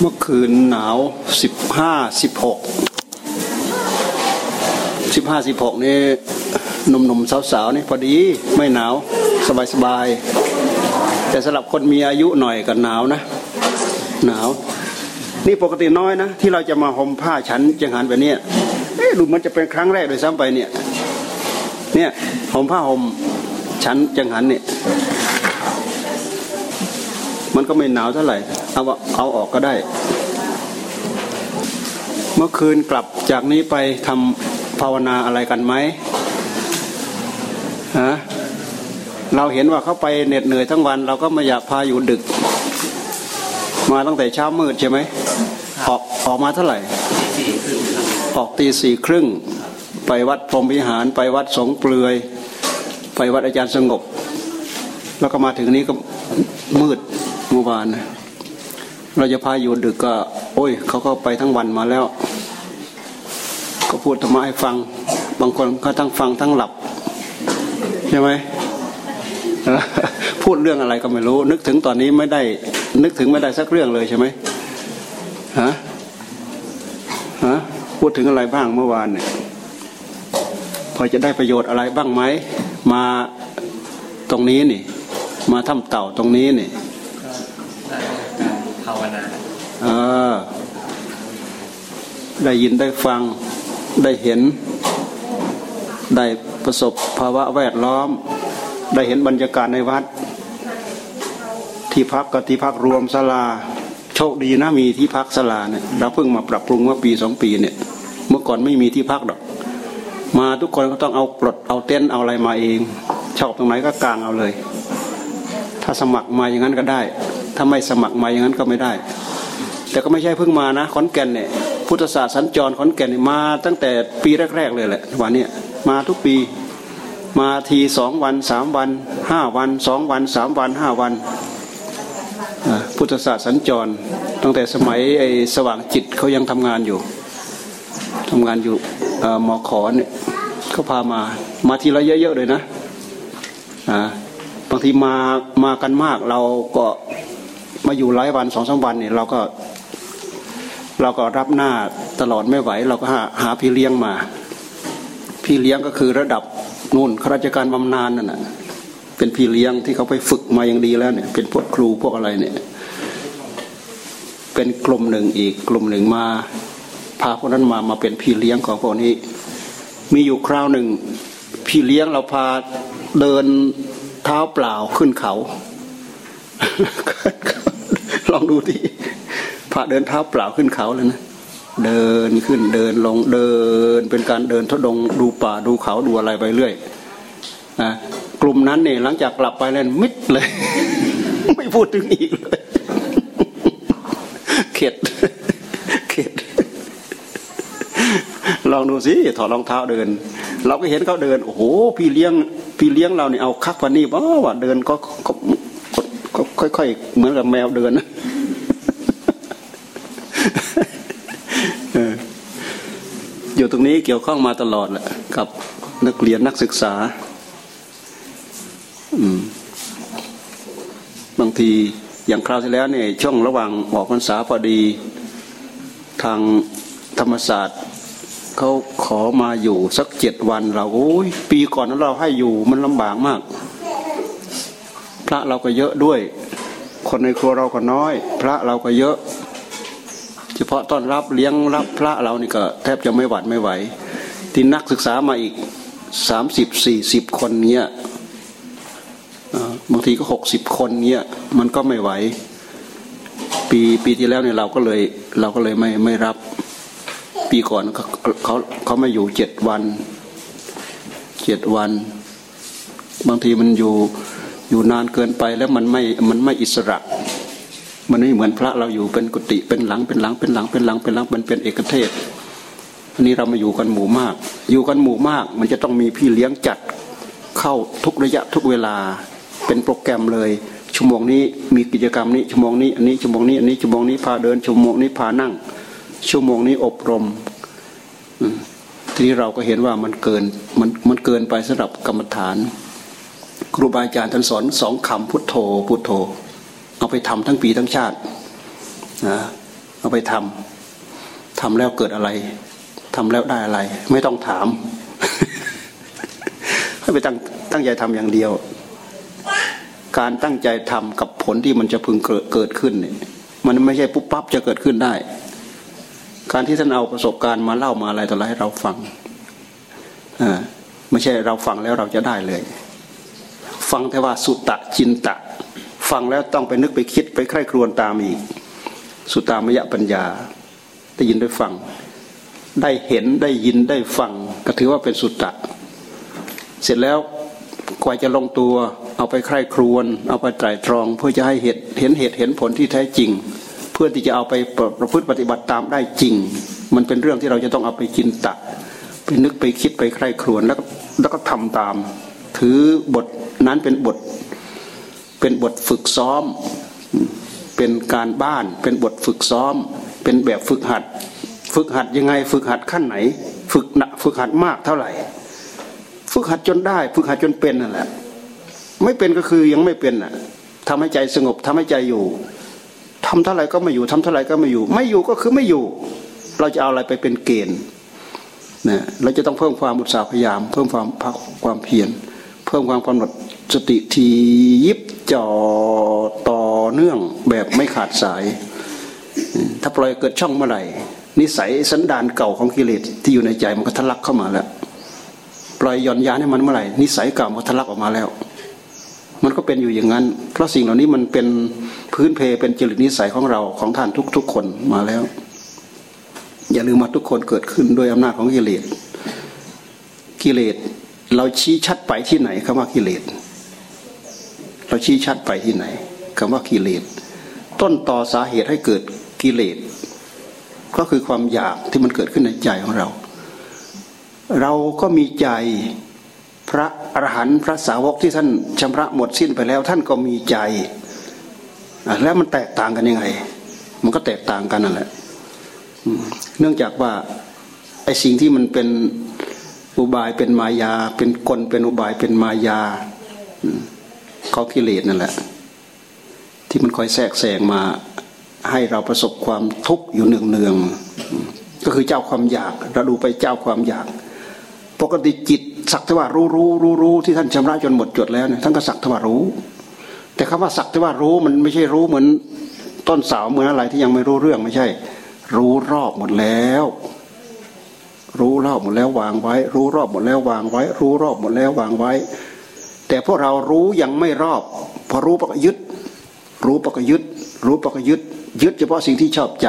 เมื่อคืนหนาวสิบห้าสิบหกสิบห้าสิบหกนี่หนุ่มๆสาวๆนี่พอดีไม่หนาวสบายๆแต่สำหรับคนมีอายุหน่อยก็หนาวนะ หนาว นี่ปกติน้อยนะ ที่เราจะมาห่มผ้าชั้นจังหันแบบนี้เอ๊ะดูมันจะเป็นครั้งแรกโดยซ้ำไปเนี่ยเนี่ยห่มผ้าห่มชั้นจังหันเนี่ยมันก็ไม่หนาวเท่าไหร่ เอาเอาออกก็ได้ เมื่อคืนกลับจากนี้ไปทำภาวนาอะไรกันไหมฮะเราเห็นว่าเขาไปเหน็ดเหนื่อยทั้งวัน เราก็ไม่อยากพาอยู่ดึก มาตั้งแต่เช้ามืดใช่ไหมออกออกมาเท่าไหร่ออกตีสี่ครึ่ง ไปวัดพรหมวิหาร ไปวัดสงเปลือย ไปวัดอาจารย์สงบ แล้วก็มาถึงนี้ก็มืดเมื่อวานนะ เราจะพาอยู่ดึกก็ โอ้ยเขาก็ไปทั้งวันมาแล้ว ก็พูดธรรมะให้ฟัง บางคนก็ทั้งฟังทั้งหลับ ใช่ไหมพูดเรื่องอะไรก็ไม่รู้ นึกถึงตอนนี้ไม่ได้ นึกถึงไม่ได้สักเรื่องเลยใช่ไหมฮะฮะพูดถึงอะไรบ้างเมื่อวานเนี่ยพอจะได้ประโยชน์อะไรบ้างไหมมาตรงนี้นี่ มาทำเต่าตรงนี้นี่ เออ ได้ยินได้ฟังได้เห็น ได้ประสบภาวะแวดล้อม ได้เห็นบรรยากาศในวัด ที่พักกับที่พักรวมศาลาโชคดีนะมีที่พักศาลาเนี่ยเราเพิ่งมาปรับปรุงเมื่อปีสองปีเนี่ย เมื่อก่อนไม่มีที่พักดอก มาทุกคนก็ต้องเอาปลดเอาเต็นเอาอะไรมาเองชอบตรงไหนก็กางเอาเลย ถ้าสมัครมาอย่างนั้นก็ได้ ถ้าไม่สมัครมาอย่างนั้นก็ไม่ได้ แต่ก็ไม่ใช่เพิ่งมานะขอนแก่นเนี่ยพุทธศาสตร์สัญจรขอนแก่นมาตั้งแต่ปีแรก ๆ เลยแหละวันนี้มาทุกปีมาทีสองวันสามวันห้าวันสองวันสามวันห้าวัน พุทธศาสตร์สัญจร ตั้งแต่สมัยไอ้สว่างจิตเขายังทำงานอยู่ทำงานอยู่หมอขอเนี่ยเขาพามามาทีละเยอะๆเลยนะบางทีมามากันมากเราก็ มาอยู่หลายวันสองสาวันเนี่ยเราก็เราก็รับหน้าตลอดไม่ไหว เราก็หาหาพี่เลี้ยงมา พี่เลี้ยงก็คือระดับนู่นข้าราชการบำนาญนั่นแหะเป็นพี่เลี้ยงที่เขาไปฝึกมาอย่างดีแล้วเนี่ย เป็นพวกครูพวกอะไรเนี่ย เป็นกลุ่มหนึ่งอีกกลุ่มหนึ่งมา พาพวกนั้นมามาเป็นพี่เลี้ยงของพวกนี้ มีอยู่คราวหนึ่ง พี่เลี้ยงเราพาเดินเท้าเปล่าขึ้นเขา ลองดูที่พระเดินเท้าเปล่าขึ้นเขาเลยนะเดินขึ้นเดินลงเดิน เป็นการเดินทดลองดูป่าดูเขาดูอะไรไปเรื่อยนะกลุ่มนั้นเนี่ยหลังจากกลับไปแล้วมิดเลย ไม่พูดถึงอีกเลยเข็ดเข็ดลองดูสิถอดรองเท้าเดิน เราก็เห็นเขาเดินโอ้โหพี่เลี้ยงพี่เลี้ยงเราเนี่ยเอาคักวันนี้บ้าว่าเดินก็ก็ค่อยๆเหมือนกับแมวเดินนะอยู่ต รงนี้เกี่ยวข้องมาตลอดแหละกับนักเรียนนักศึกษา อืมบางทีอย่างคราวที่แล้วเนี่ยช่วงระหว่างออกพรรษาพอดี ทางธรรมศาสตร์เขาขอมาอยู่สักเจ็ดวัน เราโอ้ยปีก่อนนั้นเราให้อยู่มันลำบากมาก พระเราก็เยอะด้วย คนในครัวเราก็น้อย พระเราก็เยอะ เฉพาะต้อนรับเลี้ยงรับพระเรานี่ก็ แทบจะไม่หวัดไม่ไหว ที่นักศึกษามาอีกสามสิบสี่สิบคนเนี้ยบางทีก็หกสิบคนเนี้ยมันก็ไม่ไหว ปีปีที่แล้วเนี่ยเราก็เลยเราก็เลยไม่ไม่รับ ปีก่อนเขาเขาเขามาอยู่เจ็ดวันเจ็ดวัน บางทีมันอยู่อยู่นานเกินไปแล้วมันไม่มันไม่อิสระ มันไม่เหมือนพระเราอยู่เป็นกุฏิเป็นหลังเป็นหลังเป็นหลังเป็นหลังเป็นหลังเป็นเป็นเอกเทศอันนี้เรามาอยู่กันหมู่มาก อยู่กันหมู่มาก มันจะต้องมีพี่เลี้ยงจัดเข้าทุกระยะทุกเวลาเป็นโปรแกรมเลย ชั่วโมงนี้มีกิจกรรมนี้ชั่วโมงนี้อันนี้ชั่วโมงนี้อันนี้ชั่วโมงนี้พาเดินชั่วโมงนี้พานั่ง ชั่วโมงนี้อบรมทีนี้เราก็เห็นว่ามันเกินมันมันเกินไปสำหรับกรรมฐาน ครูบาอาจารย์ท่านสอนสองคำพุทโธพุทโธ เอาไปทำทั้งปีทั้งชาตินะเอาไปทำทำแล้วเกิดอะไรทำแล้วได้อะไร ไม่ต้องถาม ให้ไปตั้งตั้งใจทำอย่างเดียว การตั้งใจทำกับผลที่มันจะพึงเกิดขึ้นเนี่ยมันไม่ใช่ปุ๊บปั๊บจะเกิดขึ้นได้ การที่ท่านเอาประสบการณ์มาเล่ามาอะไรต่ออะไรให้เราฟังอ่าไม่ใช่เราฟังแล้วเราจะได้เลย ฟังแต่ว่าสุตตะจินตะ ฟังแล้วต้องไปนึกไปคิดไปใคร่ครวญตามอีก สุตตามยะปัญญา ได้ยินได้ฟัง ได้เห็นได้ยินได้ฟัง ก็ถือว่าเป็นสุตตะ เสร็จแล้วกว่าจะลงตัว เอาไปใคร่ครวญเอาไปไตรตรอง เพื่อจะให้เหตุเห็นเหตุเห็นผลที่แท้จริง เพื่อที่จะเอาไปประพฤติปฏิบัติตามได้จริง มันเป็นเรื่องที่เราจะต้องเอาไปจินตะไปนึกไปคิดไปใคร่ครวญแล้วแล้วก็ทำตาม ถือบทนั้นเป็นบท เป็นบทฝึกซ้อม เป็นการบ้าน เป็นบทฝึกซ้อม เป็นแบบฝึกหัด ฝึกหัดยังไง ฝึกหัดขั้นไหน ฝึกหนักฝึกหัดมากเท่าไหร่ ฝึกหัดจนได้ ฝึกหัดจนเป็นนั่นแหละ ไม่เป็นก็คือยังไม่เป็นอะทำให้ใจสงบทำให้ใจอยู่ทำเท่าไหร่ก็ไม่อยู่ทำเท่าไหร่ก็ไม่อยู่ ไม่อยู่ก็คือไม่อยู่ เราจะเอาอะไรไปเป็นเกณฑ์นะเราจะต้องเพิ่มความอุตสาห์พยายาม เพิ่มความพักความเพียรเพิ่มความกำหนด สติทียิบจ่อต่อเนื่องแบบไม่ขาดสาย ถ้าปล่อยเกิดช่องเมื่อไหร่ นิสัยสันดานเก่าของกิเลสที่อยู่ในใจมันก็ทะลักเข้ามาแล้ว ปล่อยย่อนยานให้มันเมื่อไหร่ นิสัยเก่ามันทะลักออกมาแล้ว มันก็เป็นอยู่อย่างนั้น เพราะสิ่งเหล่านี้มันเป็นพื้นเพเป็นจริตนิสัยของเราของท่านทุก ๆ คนมาแล้ว อย่าลืมว่าทุกคนเกิดขึ้นด้วยอำนาจของกิเลสกิเลสเราชี้ชัดไปที่ไหนคำว่ากิเลส เราชี้ชัดไปที่ไหนคำว่ากิเลส ต้นต่อสาเหตุให้เกิดกิเลส ก็คือความอยากที่มันเกิดขึ้นในใจของเรา เราก็มีใจพระอรหันต์พระสาวกที่ท่านชำระหมดสิ้นไปแล้ว ท่านก็มีใจ แล้วมันแตกต่างกันยังไง มันก็แตกต่างกันนั่นแหละเนื่องจากว่าไอ้สิ่งที่มันเป็นอุบายเป็นมายา เป็นกลเป็นอุบายเป็นมายา เขากิเลสนั่นแหละ ที่มันคอยแทรกแซงมาให้เราประสบความทุกข์อยู่เนืองเนืองก็คือเจ้าความอยาก เราดูไปเจ้าความอยาก ปกติจิตสักแต่ว่ารู้รู้รู้รู้ที่ท่านชำระจนหมดจดแล้วเนี่ยท่านก็สักแต่ว่ารู้ แต่คำว่าสักแต่ว่ารู้มันไม่ใช่รู้เหมือนต้นสาวเหมือนอะไรที่ยังไม่รู้เรื่องไม่ใช่ รู้รอบหมดแล้ว รู้รอบหมดแล้ววางไว้ รู้รอบหมดแล้ววางไว้ รู้รอบหมดแล้ววางไว้ แต่พวกเรารู้ยังไม่รอบพอรู้ปกยึด รู้ปกยึด รู้ปกยึด ยึดเฉพาะสิ่งที่ชอบใจ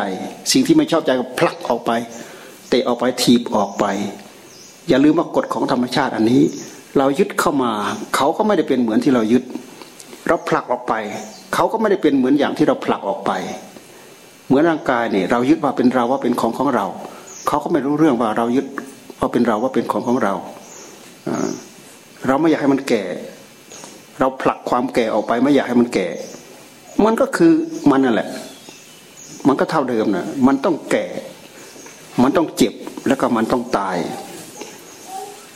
สิ่งที่ไม่ชอบใจก็ผลักออกไปเตะออกไปถีบออกไป อย่าลืมว่ากฎของธรรมชาติอันนี้ เรายึดเข้ามาเขาก็ไม่ได้เป็นเหมือนที่เรายึด เราผลักออกไป เขาก็ไม่ได้เป็นเหมือนอย่างที่เราผลักออกไป เหมือนร่างกายเนี่ยเรายึดว่าเป็นเราว่าเป็นของของเรา เขาก็ไม่รู้เรื่องว่าเรายึดว่าเป็นเราว่าเป็นของของเรา เราไม่อยากให้มันแก่ เราผลักความแก่ออกไปไม่อยากให้มันแก่ มันก็คือมันนั่นแหละ มันก็เท่าเดิมนะมันต้องแก่ มันต้องเจ็บแล้วก็มันต้องตาย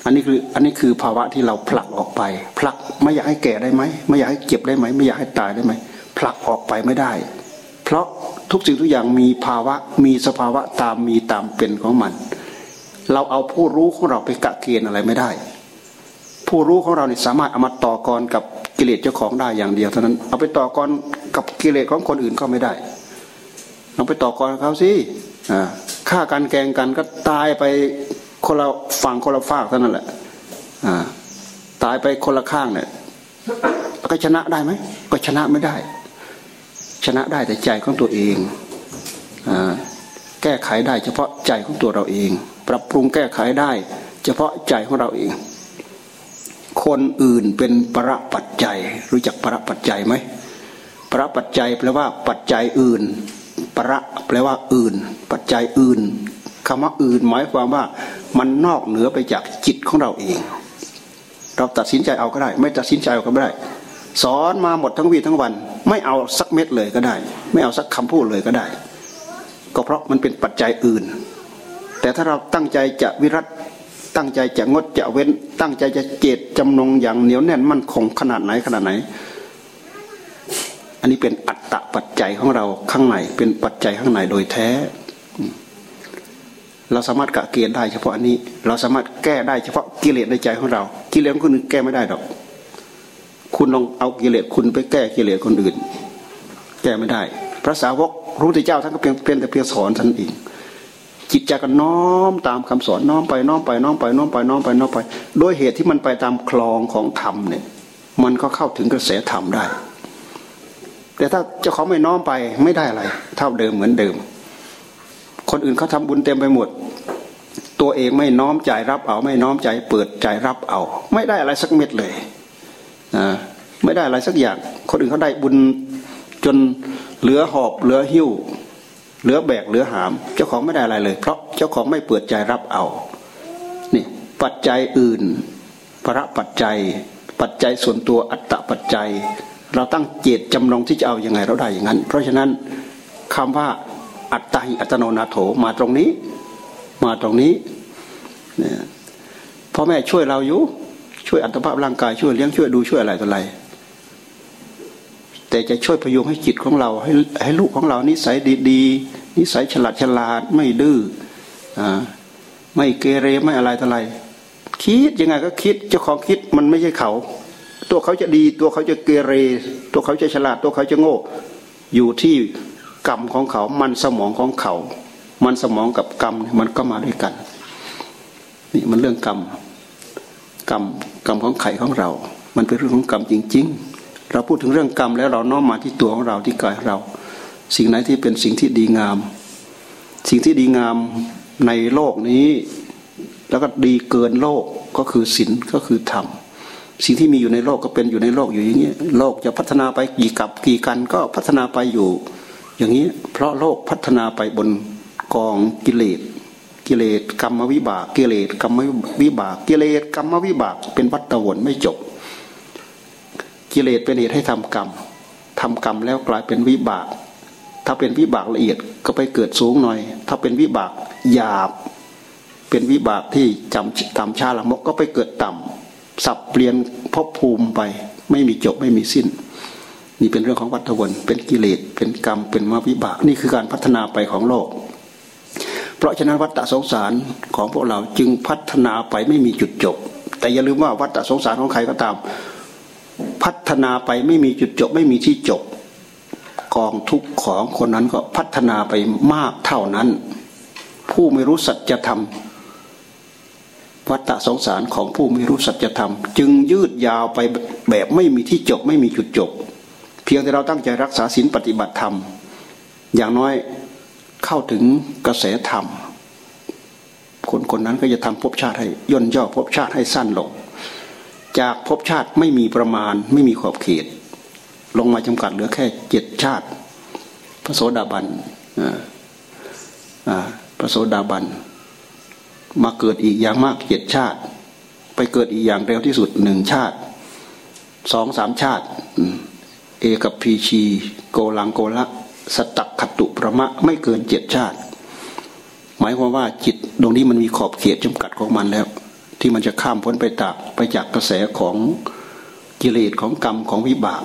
อันนี้คืออันนี้คือภาวะที่เราผลักออกไป ผลักไม่อยากให้แก่ได้ไหมไม่อยากให้เจ็บได้ไหมไม่อยากให้ตายได้ไหมผลักออกไปไม่ได้ เพราะทุกสิ่งทุกอย่างมีภาวะมีสภาวะตามมีตามเป็นของมัน เราเอาผู้รู้ของเราไปกะเกณฑ์อะไรไม่ได้ ผู้รู้ของเราเนี่ยสามารถเอามาต่อกรกับกิเลสเจ้าของได้อย่างเดียวเท่านั้น เอาไปต่อกรกับกิเลสของคนอื่นก็ไม่ได้เอาไปต่อกรเขาสิฆ่ากันแกงกันก็ตายไปคนละฝั่งคนละฝากเท่านั้นแหละตายไปคนละข้างเนี่ยก็ชนะได้ไหมก็ชนะไม่ได้ ชนะได้แต่ใจของตัวเองอแก้ไขได้เฉพาะใจของตัวเราเอง ปรับปรุงแก้ไขได้ เฉพาะใจของเราเอง คนอื่นเป็นประปัจจัย รู้จักประปัจจัยไหมประปัจจัยแปลว่าปัจจัยอื่น ประแปลว่าอื่น ปัจจัยอื่นคำว่าอื่นหมายความว่ามันนอกเหนือไปจากจิตของเราเอง เราตัดสินใจเอาก็ได้ ไม่ตัดสินใจเอาก็ไม่ได้ สอนมาหมดทั้งวีทั้งวัน ไม่เอาสักเม็ดเลยก็ได้ ไม่เอาสักคำพูดเลยก็ได้ ก็เพราะมันเป็นปัจจัยอื่น แต่ถ้าเราตั้งใจจะวิรัต ตั้งใจจะงดจะเว้น ตั้งใจจะเจตจำนงอย่างเหนียวแน่นมั่นคงขนาดไหนขนาดไหน อันนี้เป็นอัตตะปัจจัยของเราข้างในเป็นปัจจัยข้างในโดยแท้ เราสามารถกะเกณฑ์ได้เฉพาะอันนี้ เราสามารถแก้ได้เฉพาะกิเลสในใจของเรา กิเลสคนอื่นแก้ไม่ได้ดอก คุณลองเอากิเลสคุณไปแก้กิเลสคนอื่น แก้ไม่ได้ พระสาวกรู้ที่เจ้าท่านก็เพียงเป็นแต่เพียงสอนท่านเอง จิตใจก็น้อมตามคำสอนน้อมไปน้อมไปน้อมไปน้อมไปน้อมไปน้อมไป โดยเหตุที่มันไปตามคลองของธรรมเนี่ย มันก็เข้าถึงกระแสธรรมได้ แต่ถ้าเจ้าเขาไม่น้อมไปไม่ได้อะไร เท่าเดิมเหมือนเดิม คนอื่นเขาทาบุญเต็มไปหมด ตัวเองไม่น้อมใจรับเอา ไม่น้อมใจเปิดใจรับเอา ไม่ได้อะไรสักเม็ดเลยนะไม่ได้อะไรสักอย่าง คนอื่นเขาได้บุญจนเหลือหอบเหลือหิ้ว เหลือแบกเหลือหาม เจ้าของไม่ได้อะไรเลย เพราะเจ้าของไม่เปิดใจรับเอานี่ปัจจัยอื่นประปัจจัย ปัจจัยส่วนตัวอัตตปัจจัย เราตั้งเจตจำลองที่จะเอาอยัางไงเราได้อย่างนั้น เพราะฉะนั้นคำว่าอัตตาหิอัตโนนาโถมาตรงนี้ มาตรงนี้เนี่ยพ่อแม่ช่วยเราอยู่ช่วยอัตภาพร่างกายช่วยเลี้ยงช่วยดูช่วยอะไรต่ออะไร แต่จะช่วยพยุงให้จิตของเรา ให้ให้ลูกของเรานิสัยดีๆ นิสัยฉลาดฉลาดไม่ดื้ออ่าไม่เกเรไม่อะไรต่ออะไร คิดยังไงก็คิดเจ้าของคิดมันไม่ใช่เขา ตัวเขาจะดีตัวเขาจะเกเร ตัวเขาจะฉลาด ตัวเขาจะโง่ อยู่ที่กรรมของเขา มันสมองของเขา มันสมองกับกรรมมันก็มาด้วยกันนี่มันเรื่องกรรมกรรมกรรมของไข่ของเรา มันเป็นเรื่องของกรรมจริง ๆ เราพูดถึงเรื่องกรรมแล้วเราน้อมมาที่ตัวของเราที่กายเรา สิ่งไหนที่เป็นสิ่งที่ดีงาม สิ่งที่ดีงามในโลกนี้ แล้วก็ดีเกินโลกก็คือศีลก็คือธรรมสิ่งที่มีอยู่ในโลกก็เป็นอยู่ในโลกอยู่อย่างนี้โลกจะพัฒนาไปกี่กับกี่กันก็พัฒนาไปอยู่ อย่างนี้เพราะโลกพัฒนาไปบนกองกิเลสกิเลสกรรมวิบากกิเลสกรรมวิบากกิเลสกรรมวิบากเป็นวัฏวนไม่จบ กิเลสเป็นเหตุให้ทำกรรมทำกรรมแล้วกลายเป็นวิบาก ถ้าเป็นวิบากละเอียดก็ไปเกิดสูงหน่อย ถ้าเป็นวิบากหยาบ เป็นวิบากที่จำตามชาละมกก็ไปเกิดต่ำสับเปลี่ยนภพภูมิไป ไม่มีจบไม่มีสิ้น นี่เป็นเรื่องของวัฏวนเป็นกิเลสเป็นกรรมเป็นมาวิบาก นี่คือการพัฒนาไปของโลก เพราะฉะนั้นวัฏสงสารของพวกเราจึงพัฒนาไปไม่มีจุดจบ แต่อย่าลืมว่าวัฏสงสารของใครก็ตาม พัฒนาไปไม่มีจุดจบ ไม่มีที่จบ กองทุกข์ของคนนั้นก็พัฒนาไปมากเท่านั้น ผู้ไม่รู้สัจธรรมวัฏสงสารของผู้ไม่รู้สัจธรรม จึงยืดยาวไปแบบไม่มีที่จบ ไม่มีจุดจบ เพียงแต่เราตั้งใจรักษาศีลปฏิบัติธรรม อย่างน้อยเข้าถึงกระแสธรรม คนคนนั้นก็จะทำภพชาติให้ย่นย่อภพชาติให้สั้นลง จากภพชาติไม่มีประมาณไม่มีขอบเขต ลงมาจำกัดเหลือแค่เจ็ดชาติ พระโสดาบันพระโสดาบันมาเกิดอีกอย่างมากเจ็ดชาติ ไปเกิดอีกอย่างเร็วที่สุดหนึ่งชาติสองสามชาติ เอกับพีชี โกลังโกละ สตักขตุประมะไม่เกินเจ็ดชาติ หมายความว่าจิตตรงนี้มันมีขอบเขตจำกัดของมันแล้ว ที่มันจะข้ามพ้นไปจากไปจากกระแสของกิเลสของกรรมของวิบาก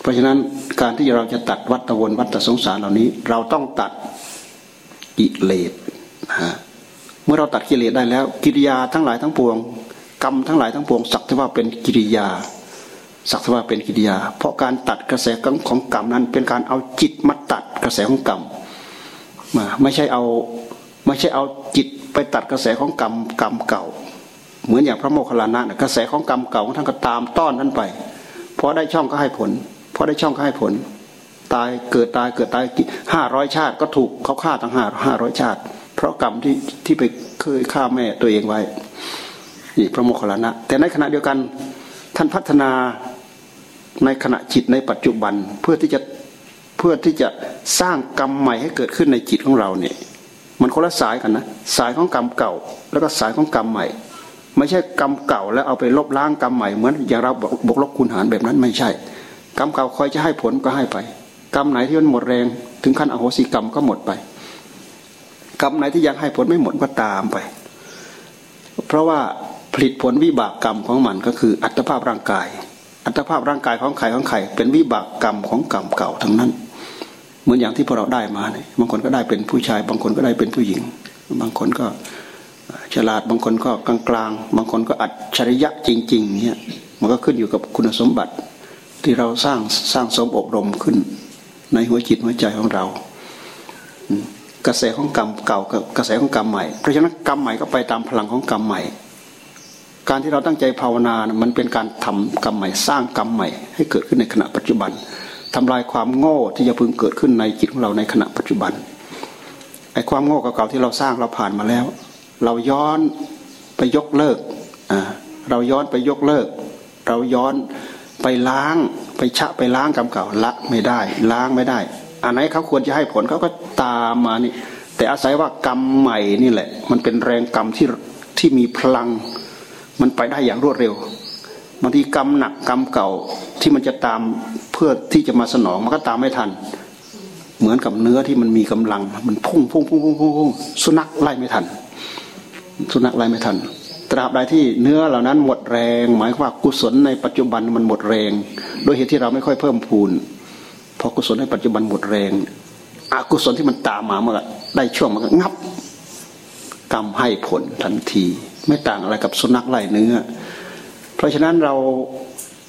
เพราะฉะนั้นการที่เราจะตัดวัฏวนวัฏสงสารเหล่านี้ เราต้องตัดกิเลสเมื่อเราตัดกิเลสได้แล้ว กิริยาทั้งหลายทั้งปวง กรรมทั้งหลายทั้งปวงสักแต่ว่าเป็นกิริยาสักแต่ว่าเป็นกิริยา เพราะการตัดกระแสของกรรมนั้น เป็นการเอาจิตมาตัดกระแสของกรรมมาไม่ใช่เอาไม่ใช่เอาจิต ไปตัดกระแสของกรรมกรรมเก่า เหมือนอย่างพระโมคคัลลานะกระแสของกรรมเก่าท่านก็ตามต้อนท่านไปพอได้ช่องก็ให้ผลพอได้ช่องก็ให้ผล ตายเกิดตายเกิดตายห้าร้อยชาติก็ถูกเขาฆ่าตั้งห้าห้าร้อยชาติ เพราะกรรมที่ที่ไปเคยฆ่าแม่ตัวเองไว้นี่พระโมคคัลลานะ แต่ในขณะเดียวกันท่านพัฒนาในขณะจิตในปัจจุบันเพื่อที่จะเพื่อที่จะสร้างกรรมใหม่ให้เกิดขึ้นในจิตของเราเนี่ย มันคนละสายกันนะสายของกรรมเก่า แล้วก็สายของกรรมใหม่ ไม่ใช่กรรมเก่าแล้วเอาไปลบล้างกรรมใหม่เหมือนอย่างเราบกลบคุณหารแบบนั้นไม่ใช่ กรรมเก่าคอยจะให้ผลก็ให้ไป กรรมไหนที่มันหมดแรง ถึงขั้นอโหสิกรรมก็หมดไป กรรมไหนที่ยังให้ผลไม่หมดก็ตามไป เพราะว่าผลิตผลวิบากกรรมของมันก็คืออัตภาพร่างกาย อัตภาพร่างกายของใครของใครเป็นวิบากกรรมของกรรมเก่าทั้งนั้น เหมือนอย่างที่พวกเราได้มาเนี่ยบางคนก็ได้เป็นผู้ชาย บางคนก็ได้เป็นผู้หญิง บางคนก็ฉลาดบางคนก็กลางๆ บางคนก็อัจฉริยะจริงๆเนี่ยมันก็ขึ้นอยู่กับคุณสมบัติที่เราสร้างสร้างสมอบรมขึ้น ในหัวจิตหัวใจของเรา กระแสของกรรมเก่ากับกระแสของกรรมใหม่เพราะฉะนั้นกรรมใหม่ก็ไปตามพลังของกรรมใหม่ การที่เราตั้งใจภาวนานะมันเป็นการทำกรรมใหม่ สร้างกรรมใหม่ ให้เกิดขึ้นในขณะปัจจุบัน ทำลายความโง่ที่จะพึงเกิดขึ้นในจิตของเราในขณะปัจจุบันไอ้ความโง่เก่าๆที่เราสร้างเราผ่านมาแล้ว เราย้อนไปยกเลิกอ่าเราย้อนไปยกเลิก เราย้อนไปล้างไปชะไปล้างกรรมเก่าละไม่ได้ ล้างไม่ได้ อันไหนเขาควรจะให้ผลเขาก็ตามมานี่ แต่อาศัยว่ากรรมใหม่นี่แหละ มันเป็นแรงกรรมที่ที่มีพลัง มันไปได้อย่างรวดเร็ว บางทีกรรมหนักกรรมเก่าที่มันจะตามเพื่อที่จะมาสนองมันก็ตามไม่ทัน เหมือนกับเนื้อที่มันมีกำลัง มันพุ่งพุ่งพุ่งพุ่งพุ่งสุนัขไล่ไม่ทัน สุนัขไล่ไม่ทัน ตราบใดที่เนื้อเหล่านั้นหมดแรง หมายคว่ากุศลในปัจจุบันมันหมดแรง โดยเหตุที่เราไม่ค่อยเพิ่มพูนพอกุศลในปัจจุบันหมดแรงอกุศลที่มันตามมาเมื่อได้ช่วงมันก็งับกรรมให้ผลทันที ไม่ต่างอะไรกับสุนัขไล่เนื้อ เพราะฉะนั้นเรา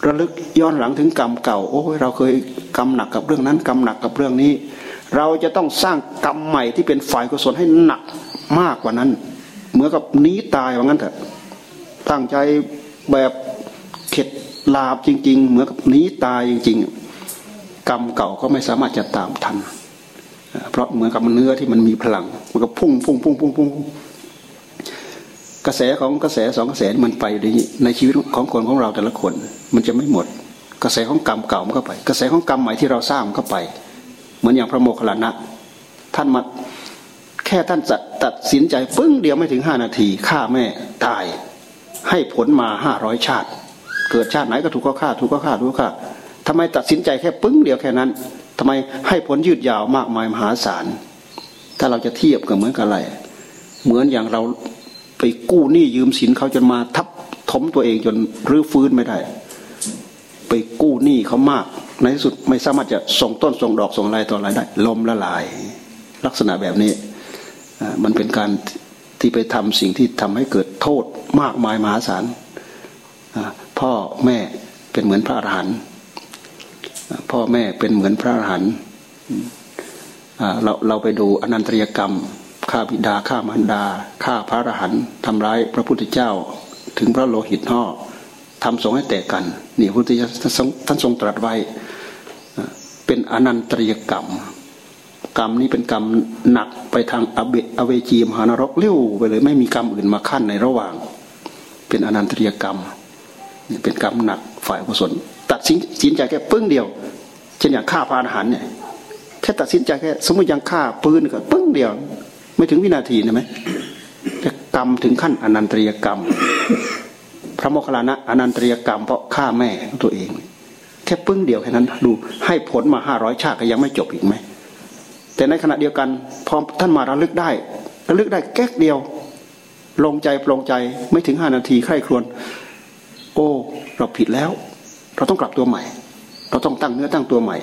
ระลึกย้อนหลังถึงกรรมเก่า โอ้ยเราเคยกรรมหนักกับเรื่องนั้นกรรมหนักกับเรื่องนี้ เราจะต้องสร้างกรรมใหม่ที่เป็นฝ่ายกุศลให้หนักมากกว่านั้น เหมือนกับนี้ตายว่างั้นเถอะตั้งใจแบบเข็ดลาบจริง ๆ เหมือนกับนี้ตายจริง ๆ กรรมเก่าก็ไม่สามารถจะตามทัน เพราะเหมือนกับเนื้อที่มันมีพลังมันก็พุ่งพุ่งพุ่งพุ่งพุ่ง กระแสของกระแสสองกระแสมันไปในในชีวิตของคนของเราแต่ละคน มันจะไม่หมด กระแสของกรรมเก่ามันก็ไป กระแสของกรรมใหม่ที่เราสร้างมันก็ไป เหมือนอย่างพระโมคคัลลานะท่านมาแค่ท่านตัดสินใจปึ้งเดียวไม่ถึงห้านาทีฆ่าแม่ตาย ให้ผลมาห้าร้อยชาติ เกิดชาติไหนก็ถูกก็ฆ่าถูกก็ฆ่าถูกก็ฆ่าทำไมตัดสินใจแค่ปึ้งเดียวแค่นั้นทำไมให้ผลยืดยาวมากมายมหาศาลถ้าเราจะเทียบกับเหมือนกับอะไร เหมือนอย่างเรา ไปกู้หนี้ยืมสินเขาจนมาทับถมตัวเองจนรื้อฟื้นไม่ได้ ไปกู้หนี้เขามาก ในที่สุดไม่สามารถจะส่งต้นส่งดอกส่งอะไรต่ออะไรได้ลมละลาย ลักษณะแบบนี้มันเป็นการที่ไปทำสิ่งที่ทำให้เกิดโทษมากมายมหาศาลพ่อแม่เป็นเหมือนพระอรหันต์พ่อแม่เป็นเหมือนพระอรหันต์เราเราไปดูอนันตริยกรรม ฆ่าบิดาฆ่ามารดาฆ่าพระอรหันต์ทำร้ายพระพุทธเจ้า ถึงพระโลหิตห่อทำสงให้แตกกัน นี่พระพุทธเจ้าท่านทรงตรัสไว้ เป็นอนันตริยกรรม กรรมนี้เป็นกรรมหนักไปทางอเบอเวจีมหานรกเลี้ยวไปเลยไม่มีกรรมอื่นมาขั้นในระหว่าง เป็นอนันตริยกรรมนี่เป็นกรรมหนักฝ่ายกุศลตัดสินสินใจแค่ปึ้งเดียวเช่นอย่างฆ่าพระอรหันต์เนี่ยแค่ตัดสินใจแค่สมมติยังฆ่าปืนก็ปึ้งเดียว ไม่ถึงวินาทีนะไหมแต่กรรมถึงขั้นอนันตริยกรรม พระโมคคัลลานะอนันตริยกรรม เพราะฆ่าแม่ตัวเอง แค่ปึ้งเดียวแค่นั้น ดูให้ผลมาห้าร้อยชาติก็ยังไม่จบอีกไหมแต่ในขณะเดียวกันพอท่านมาระลึกได้ระลึกได้แก๊กเดียวลงใจปลงใจไม่ถึงห้านาทีใคร่ครวญโอ้เราผิดแล้ว เราต้องกลับตัวใหม่ เราต้องตั้งเนื้อตั้งตัวใหม่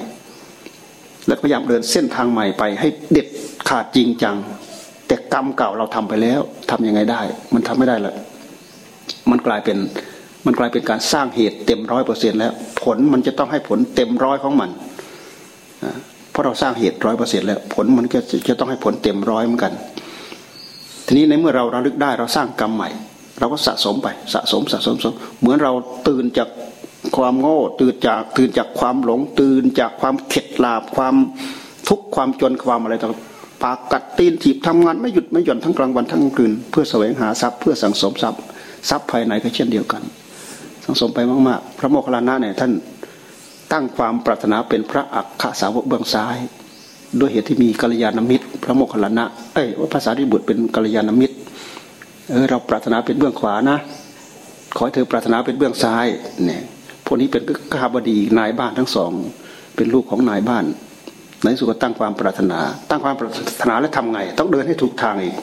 และพยายามเดินเส้นทางใหม่ไปให้เด็ดขาดจริงจัง แต่กรรมเก่าเราทำไปแล้ว ทํำยังไงได้ มันทำไม่ได้ละมันกลายเป็นมันกลายเป็นการสร้างเหตุเต็มร้อยเปอร์เซ็นแล้ว ผลมันจะต้องให้ผลเต็มร้อยของมันเพราะเราสร้างเหตุร้อยเปอร์เซ็นต์แล้ว ผลมันก็จะต้องให้ผลเต็มร้อยเหมือนกัน ทีนี้ในเมื่อเราระลึกได้เราสร้างกรรมใหม่ เราก็สะสมไปสะสมสะสมสม เหมือนเราตื่นจากความโง่ตื่นจากตื่นจากความหลง ตื่นจากความเข็ดลาบความทุกข์ความจนความอะไรต่าง ปากกัดตีนถีบทำงานไม่หยุดไม่หย่อนทั้งกลางวันทั้งกลางคืนเพื่อแสวงหาทรัพย์เพื่อสังสมทรัพย์ทรัพย์ภายในก็เช่นเดียวกัน สังสมไปมากๆ พระโมคคัลลานะเนี่ยท่านตั้งความปรารถนาเป็นพระอักขสาวกเบื้องซ้าย ด้วยเหตุที่มีกัลยาณมิตร พระโมคคัลลานะเอ้ยว่าภาษาที่บุตรเป็นกัลยาณมิตรเออเราปรารถนาเป็นเบื้องขวานะ ขอให้เธอปรารถนาเป็นเบื้องซ้ายเนี่ยพวกนี้เป็นข้าบดีนายบ้านทั้งสอง เป็นลูกของนายบ้าน ในสุดก็ตั้งความปรารถนา ตั้งความปรารถนาแล้วทำไง ต้องเดินให้ถูกทางอีก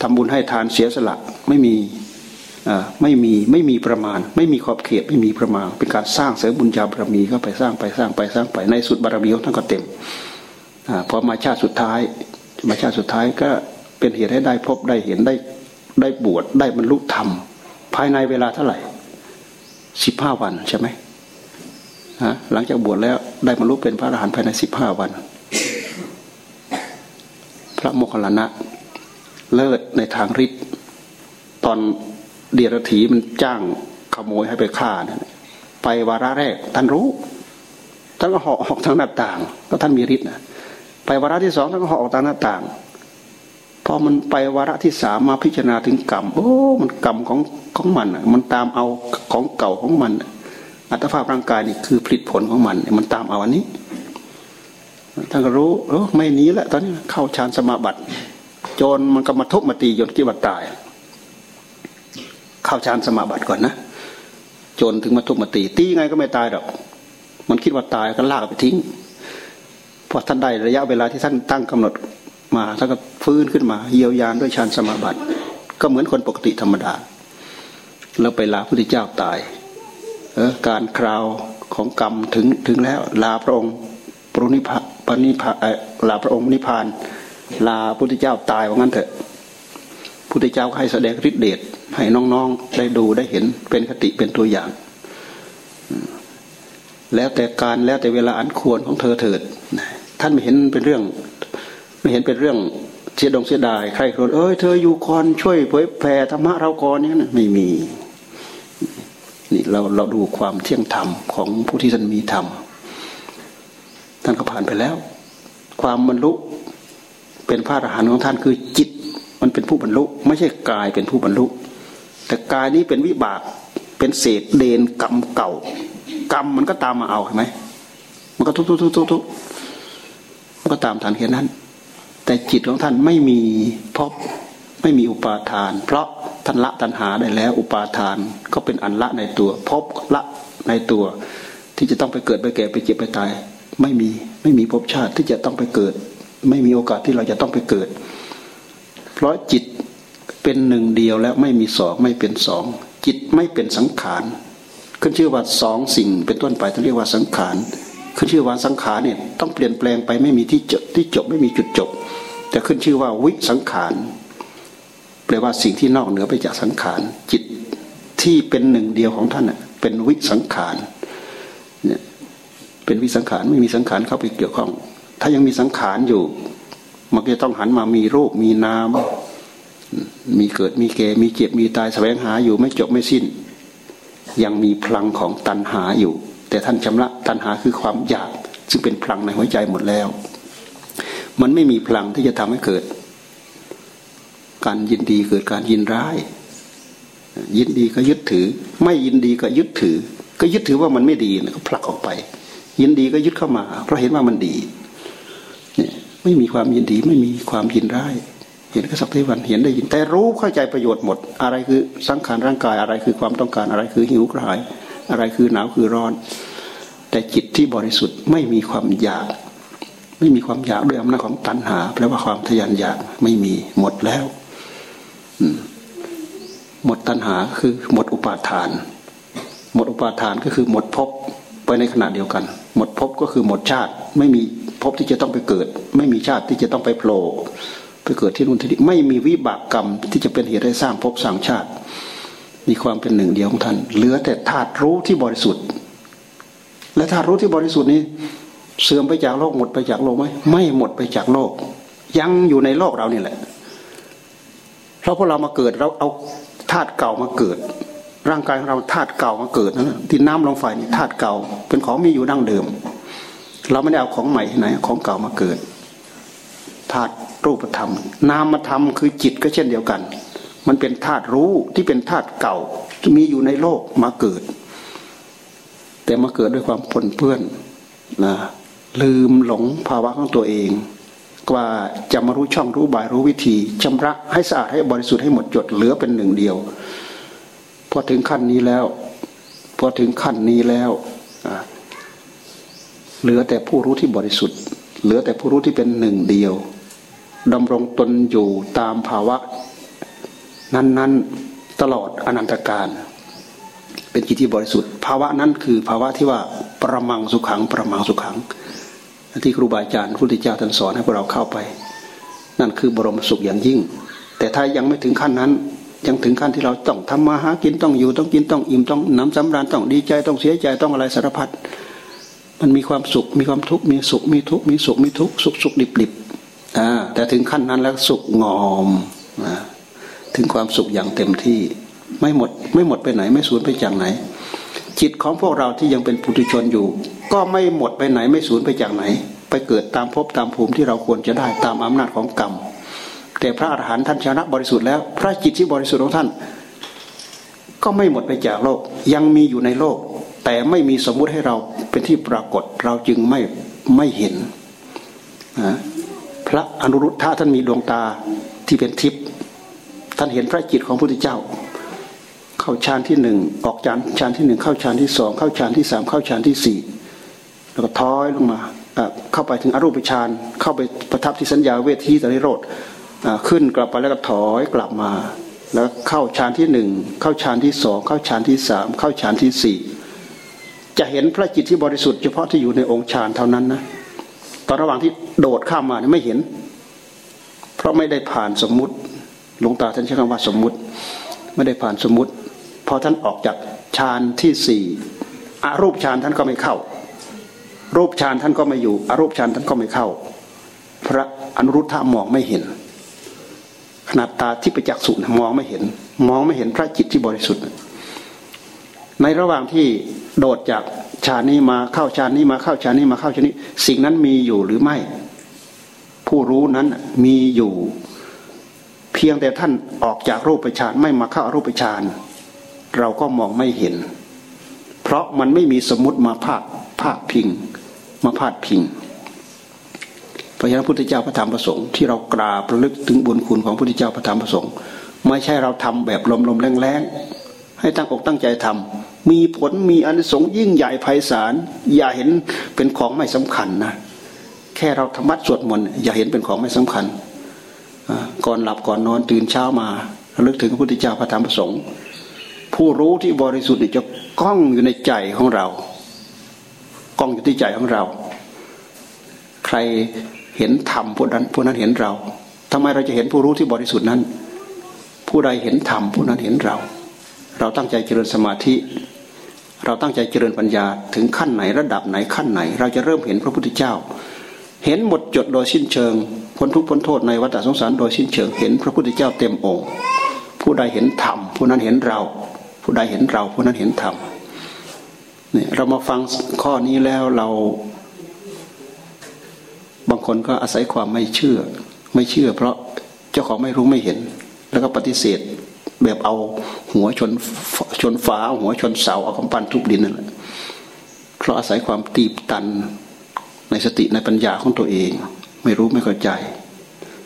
ทำบุญให้ทานเสียสละไม่มีไม่มีไม่มีประมาณ ไม่มีขอบเขตไม่มีประมาณ เป็นการสร้างเสริมบุญญาบารมีเข้าไปสร้างไปสร้างไปสร้างไปในสุดบารมีของท่านก็เต็มอพอมาชาติสุดท้ายมาชาติสุดท้ายก็เป็นเหตุให้ได้พบได้เห็นได้ได้บวชได้บรรลุธรรม ภายในเวลาเท่าไหร่สิบห้าวันใช่ไหม หลังจากบวชแล้วได้บรรลุเป็นพระอรหันต์ภายในสิบห้าวัน พระโมคคัลลานะเลิศในทางฤทธิ์ตอนเดียรถีมันจ้างขโมยให้ไปฆ่าเนี่ยไปวาระแรกท่านรู้ท่านก็หาะออกทางหน้าต่าง ก็ท่านมีฤทธิ์นะไปวาระที่สองท่านก็หาะออกทางหน้าต่างพอมันไปวาระที่สามมาพิจารณาถึงกรรมโอ้มันกรรมของของมันมันตามเอาของเก่าของมัน อัตภาพร่างกายนี่คือผลิตผลของมัน มันตามเอาอันนี้ท่านก็รู้เออไม่นี้แล้วตอนนี้เข้าฌานสมาบัติจนมันก็มาทุบมาตีจนกิบัตตาย เข้าฌานสมาบัติก่อนนะจนถึงมาทุบมาตี ตีไงก็ไม่ตายหรอกมันคิดว่าตายก็ลากไปทิ้งพอท่านได้ระยะเวลาที่ท่านตั้งกำหนดมาท่านก็ฟื้นขึ้นมา เยียวยาด้วยฌานสมาบัติ ก็เหมือนคนปกติธรรมดา แล้วไปลาพระพุทธเจ้าตาย การคราวของกรรมถึงถึงแล้วลาพระองค์ปรุนิพาปนิพลาพระองค์นิพาน ลาพุทธเจ้าตายว่างั้นเถอะพุทธเจ้าให้แสดงฤทธิเดชให้น้องๆได้ดูได้เห็นเป็นคติเป็นตัวอย่าง แล้วแต่การแล้วแต่เวลาอันควรของเธอเถิด ท่านไม่เห็นเป็นเรื่อง ไม่เห็นเป็นเรื่องเสียดงเสียดายใครคนเอ้ยเธออยู่คอนช่วยเผยแผ่ธรรมะเราก่อนนี้นะไม่มี นี่เราเราดูความเที่ยงธรรมของผู้ที่ท่านมีธรรมท่านก็ผ่านไปแล้ว ความบรรลุเป็นพระอรหันต์ของท่านคือจิต มันเป็นผู้บรรลุ ไม่ใช่กายเป็นผู้บรรลุ แต่กายนี้เป็นวิบากเป็นเศษเดนกรรมเก่า กรรมมันก็ตามมาเอาเห็นไหมมันก็ทุกทุกทุกทุกทุกมันก็ตามฐานแค่นั้น แต่จิตของท่านไม่มีพบ ไม่มีอุปาทาน เพราะท่านละตัณหาได้แล้ว อุปาทานก็เป็นอันละในตัวพบละในตัว ที่จะต้องไปเกิดไปแก่ไปเจ็บไปตาย ไม่มีไม่มีภพชาติที่จะต้องไปเกิด ไม่มีโอกาสที่เราจะต้องไปเกิด เพราะจิตเป็นหนึ่งเดียวแล้วไม่มีสองไม่เป็นสองจิตไม่เป็นสังขารขึ้นชื่อว่าสองสิ่งเป็นต้นไปต้องเรียกว่าสังขารขึ้นชื่อว่าสังขารเนี่ยต้องเปลี่ยนแปลงไปไม่มีที่จบที่จบไม่มีจุดจบ แต่ขึ้นชื่อว่าวิสังขาร แปลว่าสิ่งที่นอกเหนือไปจากสังขารจิตที่เป็นหนึ่งเดียวของท่านเป็นวิสังขารเนี่ยเป็นวิสังขารไม่มีสังขารเข้าไปเกี่ยวข้อง ถ้ายังมีสังขารอยู่ มันก็ต้องหันมามีรูปมีนามมีเกิดมีแก่มีเจ็บมีตายแสวงหาอยู่ไม่จบไม่สิ้น ยังมีพลังของตัณหาอยู่ แต่ท่านชำระตัณหาคือความอยาก ซึ่งเป็นพลังในหัวใจหมดแล้ว มันไม่มีพลังที่จะทำให้เกิด การยินดีเกิดการยินร้าย ยินดีก็ยึดถือ ไม่ยินดีก็ยึดถือ ก็ยึดถือว่ามันไม่ดีก็ผลักออกไป ยินดีก็ยึดเข้ามา เพราะเห็นว่ามันดีนี่ไม่มีความยินดีไม่มีความยินร้ายเห็นก็สักทีวันเห็นได้ยิน แต่รู้เข้าใจประโยชน์หมด อะไรคือสังขารร่างกายอะไรคือความต้องการอะไรคือหิวกระหาย อะไรคือหนาวคือร้อน แต่จิตที่บริสุทธิ์ไม่มีความอยาก ไม่มีความอยากด้วยอำนาจของตัณหาแปลว่าความทยานอยากไม่มีหมดแล้ว หมดตัณหาคือหมดอุปาทาน หมดอุปาทานก็คือหมดภพไปในขณะเดียวกัน หมดภพก็คือหมดชาติ ไม่มีภพที่จะต้องไปเกิด ไม่มีชาติที่จะต้องไปโผล่ไปเกิดที่นู่นที่นี่ไม่มีวิบากกรรมที่จะเป็นเหตุให้สร้างภพสร้างชาติ มีความเป็นหนึ่งเดียวของท่าน เหลือแต่ธาตุรู้ที่บริสุทธิ์ และธาตุรู้ที่บริสุทธิ์นี้ เสื่อมไปจากโลกหมดไปจากโลกไหมไม่หมดไปจากโลก ยังอยู่ในโลกเรานี่แหละ เราพวกเรามาเกิดเราเอาธาตุเก่ามาเกิด ร่างกายของเราธาตุเก่ามาเกิดนะที่น้ำลงไฟนี่ธาตุเก่า เป็นของมีอยู่ดั้งเดิม เราไม่ได้เอาของใหม่ที่ไหนของเก่ามาเกิดธาตุรูปธรรม นามธรรมคือจิตก็เช่นเดียวกัน มันเป็นธาตุรู้ที่เป็นธาตุเก่าที่มีอยู่ในโลกมาเกิด แต่มาเกิดด้วยความปนเปื้อนนะลืมหลงภาวะของตัวเอง กว่าจะมารู้ช่องรู้บายรู้วิธีชำระให้สะอาดให้บริสุทธิ์ให้หมดจดเหลือเป็นหนึ่งเดียว พอถึงขั้นนี้แล้ว พอถึงขั้นนี้แล้วเหลือแต่ผู้รู้ที่บริสุทธิ์ เหลือแต่ผู้รู้ที่เป็นหนึ่งเดียวดำรงตนอยู่ตามภาวะ นั้น ๆตลอดอนันตการเป็นจิตที่บริสุทธิ์ ภาวะนั้นคือภาวะที่ว่าประมังสุขังประมังสุขัง ที่ครูบาอาจารย์พุทธเจ้าท่านสอนให้พวกเราเข้าไป นั่นคือบรมสุขอย่างยิ่ง แต่ถ้ายังไม่ถึงขั้นนั้น ยังถึงขั้นที่เราต้องทำมาหากินต้องอยู่ต้องกินต้องอิ่มต้องน้ำสำราญต้องดีใจต้องเสียใจต้องอะไรสารพัดมันมีความสุขมีความทุกข์มีสุขมีทุกข์มีสุขมีทุกข์สุขสุขดิบดิบอ่าแต่ถึงขั้นนั้นแล้วสุขงอมนะถึงความสุขอย่างเต็มที่ ไม่หมดไม่หมดไปไหน ไม่สูญไปจากไหน จิตของพวกเราที่ยังเป็นปุถุชนอยู่ ก็ไม่หมดไปไหนไม่สูญไปจากไหน ไปเกิดตามภพตามภูมิที่เราควรจะได้ตามอำนาจของกรรม แต่พระอรหันต์ท่านชนะบริสุทธิ์แล้ว พระจิตที่บริสุทธิ์ของท่าน ก็ไม่หมดไปจากโลกยังมีอยู่ในโลก แต่ไม่มีสมมุติให้เราเป็นที่ปรากฏเราจึงไม่ไม่เห็นนะพระอนุรุทธะท่านมีดวงตาที่เป็นทิพย์ท่านเห็นพระจิตของพระพุทธเจ้า เข้าฌานที่หนึ่งออกฌานฌานที่หนึ่งเข้าฌานที่สองเข้าฌานที่สามเข้าฌานที่สี่แล้วก็ท้อยลงมาเข้าไปถึงอรูปฌานเข้าไปประทับที่สัญญาเวทีตริโรธขึ้นกลับไปแล้วก็ถอยกลับมา แล้วเข้าฌานที่หนึ่งเข้าฌานที่สองเข้าฌานที่สามเข้าฌานที่สี่จะเห็นพระจิตที่บริสุทธิ์เฉพาะที่อยู่ในองค์ฌานเท่านั้นนะตอนระหว่างที่โดดข้ามมาไม่เห็น เพราะไม่ได้ผ่านสมมุติหลวงตาท่านใช้คำว่าสมมุติ ไม่ได้ผ่านสมมุติ พอท่านออกจากฌานที่สี่อารูปฌานท่านก็ไม่เข้า รูปฌานท่านก็ไม่อยู่อารูปฌานท่านก็ไม่เข้า พระอนุรุทธะมองไม่เห็น ขนาดตาที่ไปจักสุมองไม่เห็น มองไม่เห็นพระจิตที่บริสุทธิ์ ในระหว่างที่โดดจากฌานนี้มาเข้าฌานนี้มาเข้าฌานนี้มาเข้าฌานนี้ สิ่งนั้นมีอยู่หรือไม่ ผู้รู้นั้นมีอยู่ เพียงแต่ท่านออกจากรูปฌานไม่มาเข้ารูปฌาน เราก็มองไม่เห็น เพราะมันไม่มีสมมติมาภาคภาคพิง มาพาดพิงพระยาพุทธเจ้าพระธรรมประสงค์ที่เรากราบระลึกถึงบุญคุณของพระพุทธเจ้าพระธรรมประสงค์ไม่ใช่เราทำแบบลมๆแรงๆให้ตั้งอกตั้งใจทำมีผลมีอนิสงส์ยิ่งใหญ่ไพศาลอย่าเห็นเป็นของไม่สำคัญนะแค่เราธรรมะสวดมนต์อย่าเห็นเป็นของไม่สำคัญก่อนหลับก่อนนอนตื่นเช้ามาระลึกถึงพระพุทธเจ้าพระธรรมประสงค์ ผู้รู้ที่บริสุทธิ์จะก้องอยู่ในใจของเรา กล้องอยู่ที่ใจของเรา ใครเห็นธรรมผู้นั้นผู้นั้นเห็นเราทำไมเราจะเห็นผู้รู้ที่บริสุทธิ์นั้น ผู้ใดเห็นธรรมผู้นั้นเห็นเรา เราตั้งใจเจริญสมาธิ เราตั้งใจเจริญปัญญาถึงขั้นไหนระดับไหนขั้นไหน เราจะเริ่มเห็นพระพุทธเจ้า เห็นหมดจดโดยสิ้นเชิงพ้นทุกพ้นโทษในวัฏสงสารโดยสิ้นเชิงเห็นพระพุทธเจ้าเต็มองค์ ผู้ใดเห็นธรรมผู้นั้นเห็นเรา ผู้ใดเห็นเราผู้นั้นเห็นธรรมเนี่ยเรามาฟังข้อนี้แล้วเรา บางคนก็อาศัยความไม่เชื่อ ไม่เชื่อ เพราะเจ้าของไม่รู้ไม่เห็น แล้วก็ปฏิเสธแบบเอาหัวชนชนฝาหัวชนเสาเอาคำปั้นทุบดินนั่นแหละเพราะอาศัยความตีบตันในสติในปัญญาของตัวเอง ไม่รู้ไม่เข้าใจ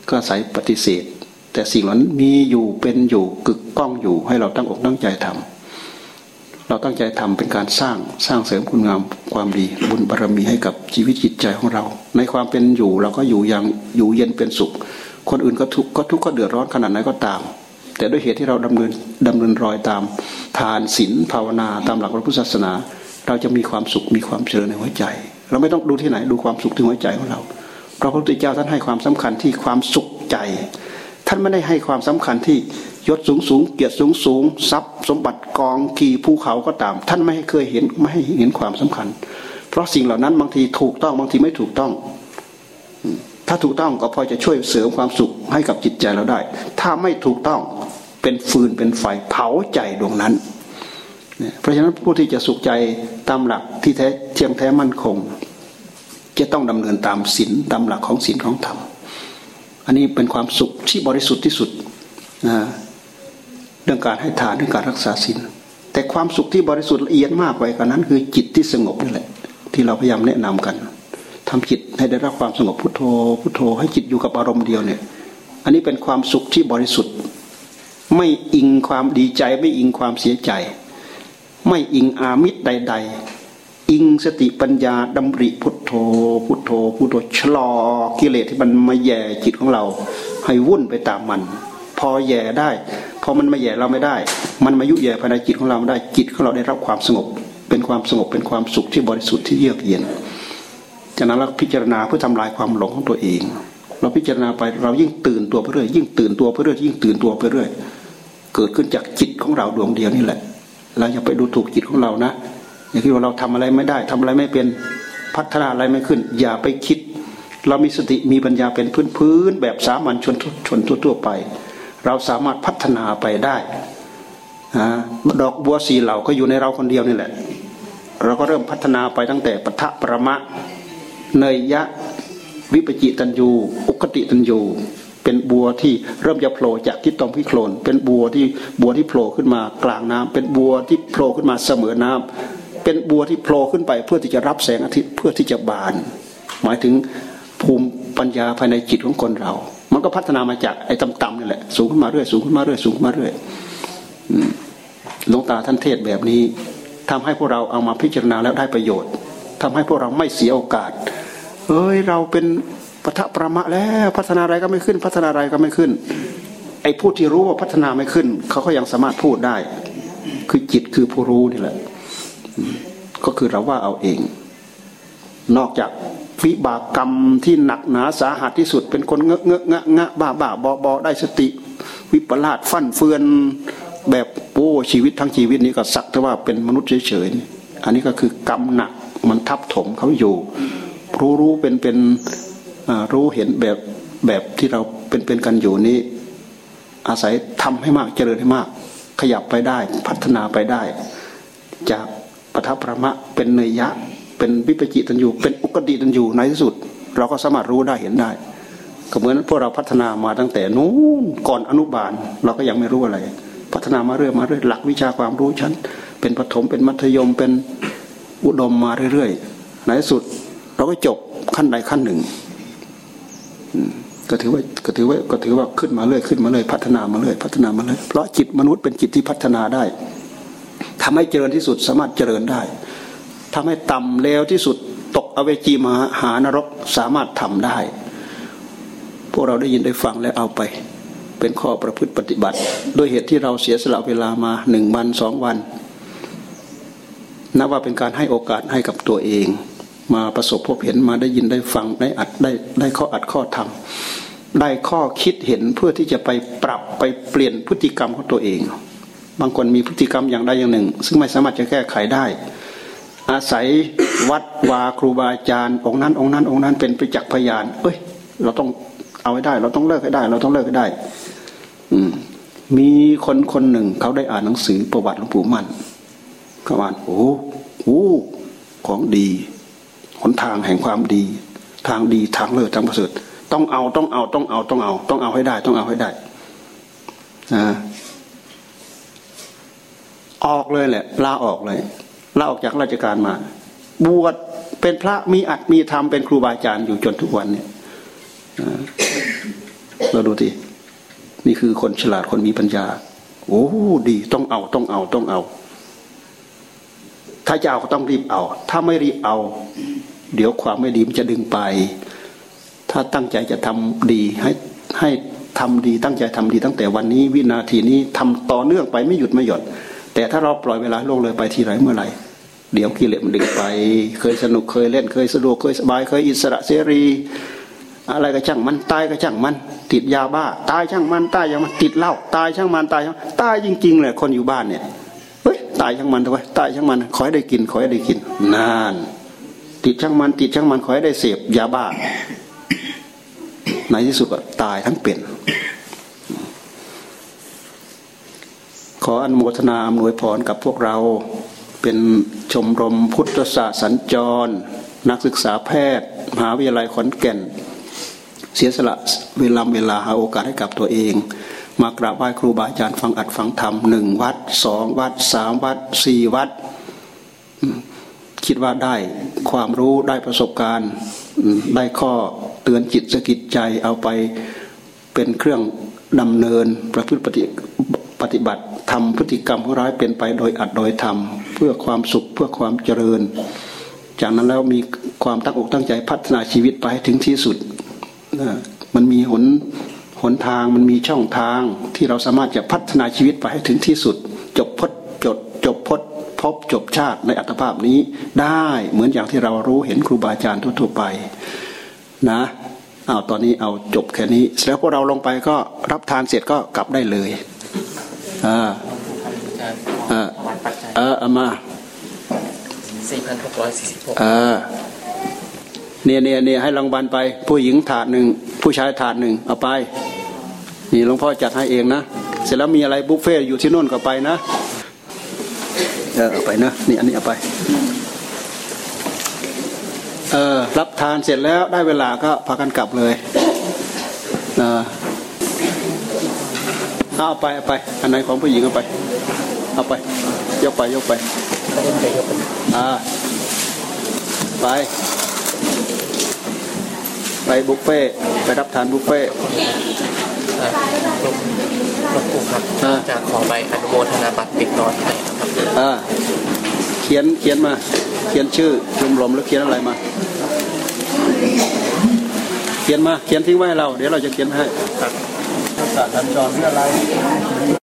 ก็อาศัยปฏิเสธ แต่สิ่งเหล่านั้นมีอยู่เป็นอยู่กึกก้องอยู่ให้เราตั้งอกตั้งใจทำ เราตั้งใจทำเป็นการสร้างสร้างเสริมคุณงามความดีบุญบารรมีให้กับชีวิตจิตใจของเรา ในความเป็นอยู่เราก็อยู่อย่างอยู่เย็นเป็นสุข คนอื่นก็ทุกข์ก็ทุกข์ก็เดือดร้อนขนาดไหนก็ตาม แต่ด้วยเหตุที่เราดำเนินดำเนินรอยตาม ทานศีลภาวนาตามหลักพระพุทธศาสนา เราจะมีความสุขมีความเจริญในหัวใจ เราไม่ต้องดูที่ไหนดูความสุขที่หัวใจของเราเพราะพระพุทธเจ้าท่านให้ความสำคัญที่ความสุขใจ ท่านไม่ได้ให้ความสำคัญที่ยศสูงสูงเกียรติสูงสูงทรัพย์ สมบัติกองกี่ภูเขาก็ตาม ท่านไม่เคยเห็นไม่ให้เห็นความสำคัญ เพราะสิ่งเหล่านั้นบางทีถูกต้องบางทีไม่ถูกต้อง ถ้าถูกต้องก็พอจะช่วยเสริมความสุขให้กับจิตใจเราได้ ถ้าไม่ถูกต้องเป็นฟืนเป็นไฟเผาใจดวงนั้นเพราะฉะนั้นผู้ที่จะสุขใจตามหลักที่แท้เที่ยงแท้มั่นคง จะต้องดำเนินตามศีลตามหลักของศีลของธรรม อันนี้เป็นความสุขที่บริสุทธิ์ที่สุดนะเรื่องการให้ทานเรื่องการรักษาศีลแต่ความสุขที่บริสุทธิ์ละเอียดมากกว่านั้น คือจิตที่สงบนี่แหละ ที่เราพยายามแนะนำกันทำจิตให้ได้รับความสงบพุทโธพุทโธ ให้จิตอยู่กับอารมณ์เดียวเนี่ย อันนี้เป็นความสุขที่บริสุทธิ์ ไม่อิงความดีใจไม่อิงความเสียใจ ไม่อิงอามิตรใด ๆ อิงสติปัญญาดำริพุทโธ พุทโธ พุทโธชะลอกิเลสที่มันมาแย่จิตของเรา ให้วุ่นไปตามมัน พอแย่ได้ พอมันมาแย่เราไม่ได้ มันมายุแย่ภายในจิตของเราไม่ได้จิตของเราได้รับความสงบ เป็นความสงบเป็นความสุขที่บริสุทธิ์ที่เยือกเย็นจากนั้นเราพิจารณาเพื่อทำลายความหลงของตัวเอง เราพิจารณาไปเรายิ่งตื่นตัวไปเรื่อยยิ่งตื่นตัวไปเรื่อยยิ่งตื่นตัวไปเรื่อยเกิดขึ้นจากจิตของเราดวงเดียวนี่แหละเราอย่าไปดูถูกจิตของเรานะ อย่าคิดว่าเราทำอะไรไม่ได้ทำอะไรไม่เป็นพัฒนาอะไรไม่ขึ้น อย่าไปคิด เรามีสติมีปัญญาเป็นพื้นพื้นแบบสามัญชนชนทั่วไป เราสามารถพัฒนาไปได้ดอกบัวสีเหล่าก็อยู่ในเราคนเดียวนี่แหละ เราก็เริ่มพัฒนาไปตั้งแต่ปทะประมะเนยยะวิปจิตันยูอุกติตันยูเป็นบัวที่เริ่มจะโผล่จากทิศตรงพิโคลน เป็นบัวที่บัวที่โผล่ขึ้นมากลางน้ำเป็นบัวที่โผล่ขึ้นมาเสมอน้ำ เป็นบัวที่โผล่ขึ้นไป เพื่อที่จะรับแสงอาทิตย์เพื่อที่จะบาน หมายถึงภูมิปัญญาภายในจิตของคนเรา มันก็พัฒนามาจากไอ้ต่ำๆนี่แหละสูงขึ้นมาเรื่อยสูงขึ้นมาเรื่อยสูงขึ้นมาเรื่อยหลวงตาท่านเทศแบบนี้ทำให้พวกเราเอามาพิจารณาแล้วได้ประโยชน์ทำให้พวกเราไม่เสียโอกาส เอ้ยเราเป็นปะทะประมะแล้วพัฒนาอะไรก็ไม่ขึ้น พัฒนาอะไรก็ไม่ขึ้น ไอ้ผู้ที่รู้ว่าพัฒนาไม่ขึ้น เขาก็ยังสามารถพูดได้ คือจิตคือผู้รู้นี่แหละ ก็คือเราว่าเอาเอง นอกจากวิบากกรรมที่หนักหนาสาหัสที่สุด เป็นคนเงอะเงอะงะงะบ้าบ้าบอบอได้สติ วิปลาสฟั่นเฟือนแบบโอ้ชีวิตทั้งชีวิตนี้ก็สักแต่ว่าเป็นมนุษย์เฉยๆอันนี้ก็คือกรรมหนักมันทับถมเขาอยู่ รู้รู้เป็นเป็นรู้เห็นแบบแบบที่เราเป็นเป็นกันอยู่นี้ อาศัยทำให้มากเจริญให้มาก ขยับไปได้พัฒนาไปได้ จาก ปทัพประมะ เป็นเนยยะ เป็นวิปจิตันอยู่ เป็นอุกติตันอยู่ในที่สุด เราก็สามารถรู้ได้เห็นได้ ก็เหมือนพวกเราพัฒนามาตั้งแต่นู้นก่อนอนุบาล เราก็ยังไม่รู้อะไร พัฒนามาเรื่อยมาเรื่อยหลักวิชาความรู้ชั้น เป็นปฐมเป็นมัธยมเป็นอุดมมาเรื่อยๆในที่สุด เราก็จบขั้นใดขั้นหนึ่งก็ถือว่าก็ถือว่าก็ถือว่าขึ้นมาเรื่อยขึ้นมาเรื่อยพัฒนามาเรื่อยพัฒนามาเรื่อยเพราะจิตมนุษย์เป็นจิตที่พัฒนาได้ ทำให้เจริญที่สุดสามารถเจริญได้ทำให้ต่ำเลวที่สุดตกอเวจีมหาหานรกสามารถทำได้ พวกเราได้ยินได้ฟังแล้วเอาไป เป็นข้อประพฤติปฏิบัติโดยเหตุที่เราเสียสละเวลามาหนึ่งวันสองวันนับว่าเป็นการให้โอกาสให้กับตัวเอง มาประสบพบเห็นมาได้ยินได้ฟังได้อัดได้ได้ข้ออัดข้อทำได้ข้อคิดเห็นเพื่อที่จะไปปรับไปเปลี่ยนพฤติกรรมของตัวเอง บางคนมีพฤติกรรมอย่างใดอย่างหนึ่ง ซึ่งไม่สามารถจะแก้ไขได้ อาศัยวัดวาครูบาอาจารย์องค์นั้นองค์นั้นองค์นั้นเป็นประจักษ์พยาน เอ้ย เราต้องเอาให้ได้ เราต้องเลิกให้ได้ เราต้องเลิกให้ได้ อืมมีคนคนหนึ่งเขาได้อ่านหนังสือประวัติหลวงปู่มั่นเขาอ่านโอ้โหของดีหนทางแห่งความดี ทางดีทางเลิศทางประเสริฐต้องเอาต้องเอาต้องเอาต้องเอา ต้องเอาให้ได้ ต้องเอาให้ได้นะ ออกเลยแหละลาออกเลยลาออกจากราชการมา บวชเป็นพระมีอัดมีธรรมเป็นครูบาอาจารย์อยู่จนทุกวันเนี่ยเราดูทีนี่คือคนฉลาดคนมีปัญญา โอ้ดีต้องเอาต้องเอาต้องเอา ถ้าจะเอาก็ต้องรีบเอา ถ้าไม่รีบเอา เดี๋ยวความไม่ดีมันจะดึงไป ถ้าตั้งใจจะทำดีให้ให้ทำดีตั้งใจทำดีตั้งแต่วันนี้ วินาทีนี้ทำต่อเนื่องไปไม่หยุดไม่หย่อน แต่ถ้าเราปล่อยเวลาล่วงเลยไปทีไรเมื่อไหร่ เดี๋ยวกิเลสมันดึงไป เคยสนุกเคยเล่นเคยสะดวกเคยสบายเคยอิสระเสรี อะไรก็ช่างมันตายก็ช่างมัน ติดยาบ้า ตายช่างมันตายอย่างมันติดเหล้าตายช่างมันตายตายจริงๆเลยคนอยู่บ้านเนี่ยเฮ้ยตายช่างมันทำไมตายช่างมันขอให้ได้กินขอให้ได้กินนานติดช่างมันติดช่างมันขอให้ได้เสพยาบ้าในที่สุดก็ตายทั้งเป็น ขออนุโมทนาอำนวยพรกับพวกเราเป็นชมรมพุทธศาสตร์สัญจร นักศึกษาแพทย์ มหาวิทยาลัยขอนแก่น เสียสละเวลาเวลาหาโอกาสให้กับตัวเอง มากราบไหว้ครูบาอาจารย์ฟังอัดฟังธรรมหนึ่งวัดสองวัดสามวัดสี่วัด คิดว่าได้ความรู้ได้ประสบการณ์ ได้ข้อเตือนจิตสกิดใจเอาไปเป็นเครื่องดำเนินประพฤติปฏิ ปฏิบัติทำพฤติกรรมของร้ายเป็นไปโดยอัดโดยทำเพื่อความสุขเพื่อความเจริญ จากนั้นแล้วมีความตั้งอกตั้งใจพัฒนาชีวิตไปถึงที่สุดมันมีหนหนทางมันมีช่องทางที่เราสามารถจะพัฒนาชีวิตไปให้ถึงที่สุด จบพจนจดจบพจนพบจบชาติในอัตภาพนี้ได้เหมือนอย่างที่เรารู้เห็นครูบาอาจารย์ทั่วๆไปนะเอาตอนนี้เอาจบแค่นี้ แล้วพวกเราลงไปก็รับทานเสร็จก็กลับได้เลย อ่าอาจารย์อ่าถวายปัจจัยเออเอามา4,646เออเนี่ยเนี่ยเนี่ยให้รางวัลไป ผู้หญิงถาดหนึ่งผู้ชายถาดหนึ่งเอาไป นี่หลวงพ่อจัดให้เองนะ เสร็จแล้วมีอะไรบุฟเฟ่ต์อยู่ที่นู่นก็ไปนะเออเอาไปนะนี่อันนี้เอาไปเออรับทานเสร็จแล้วได้เวลาก็พากันกลับเลยเออ เอาไปเอาไปอันไหนของผู้หญิงเอาไป เอาไปยกไปยกไปก็เล่นไปยกเป็นอ่าไป ไปบุฟเฟ่ต์ไปรับทานบุฟเฟ่ต์อ่าหลวงหลวงปู่ครับอ่าจะขอใบอนุโมทนาบัตรติดต่อที่ไหนครับอ่าเขียนเขียนมา เขียนชื่อชมรมแล้วเขียนอะไรมา เขียนมา เขียนทิ้งไว้ให้เรา เดี๋ยวเราจะเขียนให้ครับศา สัตว์สัญจรเพื่ออะไร